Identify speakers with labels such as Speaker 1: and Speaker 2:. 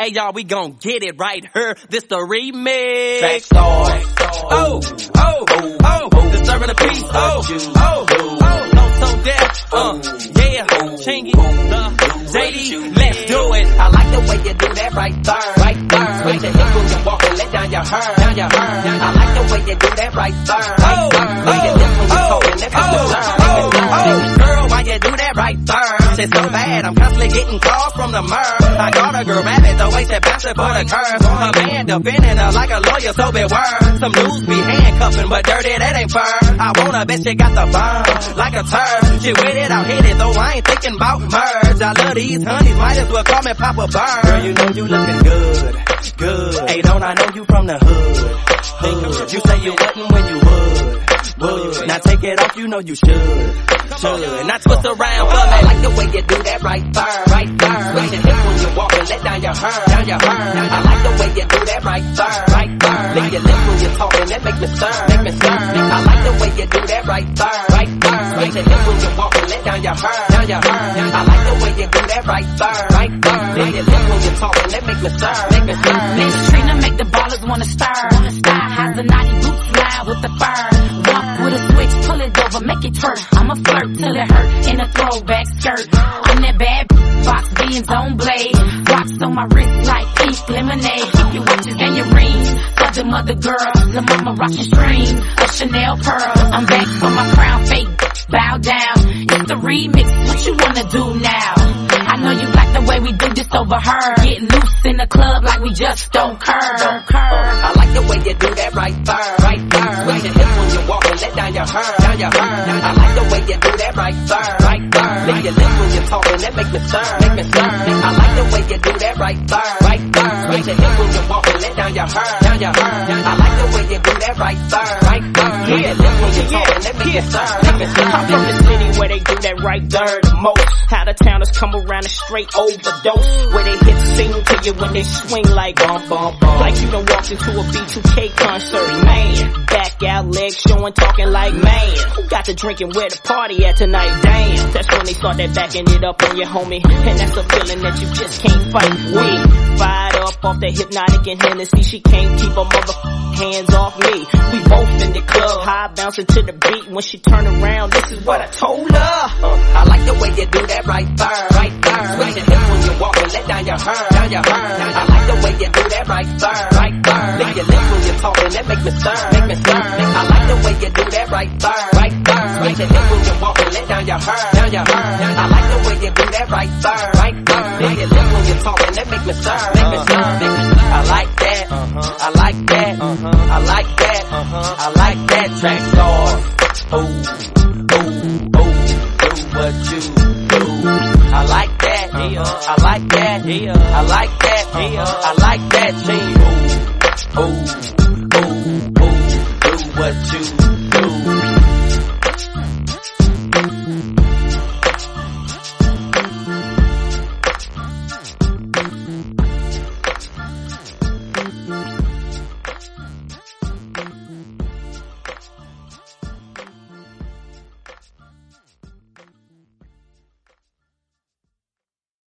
Speaker 1: Hey y'all, we gon' get it right here. This the remix.
Speaker 2: Track star.
Speaker 1: Oh, oh, oh, disturbing the peace. Oh, oh, oh, So So Def. Uh, yeah, Chingy, the JD, let's do it.
Speaker 2: I like the way you do that right there, right there. With the hip when you walk and let down your hair, down your hair. I like the way you do that right there, right there. With your lips when you talk and let
Speaker 1: oh, oh, girl, why you do that right there? It's so bad, I'm constantly getting calls from the mer. I got a girl rabbit, the way she bouncing for the curve. My man defending her like a lawyer, so beware. Some dudes be handcuffing, but dirty, that ain't fair. I wanna bet she got the bomb, like a turd. She with it, I'll hit it, though I ain't thinking about merge. I love these honeys, might as well call me Papa Bird. Girl, you know you looking good, good. Hey, don't I know you from the hood, hood. You say you wouldn't when you would would. Now take it off, you know you should. Should. Now twist around for me.
Speaker 2: Like the way you do that right there, right there. Right the hip when you walk and let down your hair, down your hair. I like the way you do that right there, right there. Lick your lips when you're talking, that make me stir, make me stir. I like the way you do that right there, right there. Right the hip when you walk and let down your hair, down your hair. I like the way you do that right there, right there. Lick your lips when you're talking, that make me stir, make me stir.
Speaker 3: Miss Trina make the ballers wanna stir. Sky has the naughty boots fly with the it over, twerk. I'ma flirt till it hurt in a throwback skirt. I'm that bad box beans on blade. Rocks on my wrist like pink lemonade. Keep your watches and your rings. For the mother girl, the mama rockin' strings. A Chanel pearl. I'm back for my crown fake. Bow down. It's the remix. What you wanna do now? I know you like the way we do this over her. Get loose in the club like we just don't care. Don't care.
Speaker 2: I like the way you do that right there, right there. With the when you walk and let down your hair, down your hair. Right there, right there. Lick your lips when you're talking, that make me stir, make me stir. I like the way you do that right there, right there. With the hip when you walk and let down your hair, down your hair. I like the way you do that right there, right there. Lick your lips when you're talking, make me stir, make me stir.
Speaker 4: I'm from the city where they do that right there the most. How the towners come around and straight overdose. Where they hit sing to you when they swing like bum bum bum. Like you done walked into a B2K concert, man. Back out, legs showing, talking like man. Who got the drinking where the party at tonight? Damn. That's when they start that backing it up on your homie. And that's a feeling that you just can't fight with. Fired up off that Hpnotiq and Hennessy. She can't keep her mother hands off me. We both in the club, high bouncing to the beat. When she turn around, this is what I told her.
Speaker 2: Uh, I like the way you do that right there, right there. Switch your when you walk and let down your hair, down your hair. I like the way you do that right there, right there. Talking, that make me stir, make me stir. I like the way you do that right there, right there. Switch your hips when you walk and let down your hair, down your hair. I like the way you do that right there, right there. Lick your lips when you're talking, that make me stir, make me stir, make me stir. I like that, I like that, I like that, I like that track star. Ooh, ooh, ooh, do what you do. I like that, I like that, I like that,